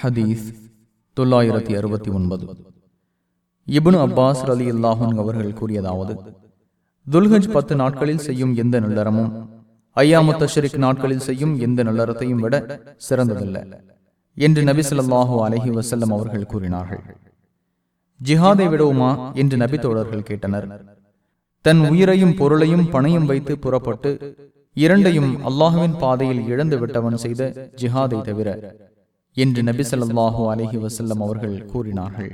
ஹதீஸ் தொள்ளாயிரத்தி அறுபத்தி ஒன்பது. இபுன் அப்பாஸ் அலி அல்லாஹன் அவர்கள் கூறியதாவது துல்ஹஜ் பத்து நாட்களில் செய்யும் எந்த நல்லறமும் ஐயாமு தஷரிக் நாட்களில் செய்யும் எந்த நல்லறத்தையும் விட சிறந்ததில்லை என்று நபி சொல்லாஹு அலஹி வசல்லம் அவர்கள் கூறினார்கள். ஜிஹாதை விடவுமா என்று நபி தோழர்கள் கேட்டனர். தன் உயிரையும் பொருளையும் பணையும் வைத்து புறப்பட்டு இரண்டையும் அல்லாஹுவின் பாதையில் இழந்து விட்டவன் செய்த ஜிஹாதை தவிர என்று நபி ஸல்லல்லாஹு அலைஹி வஸல்லம் அவர்கள் கூறினார்கள்.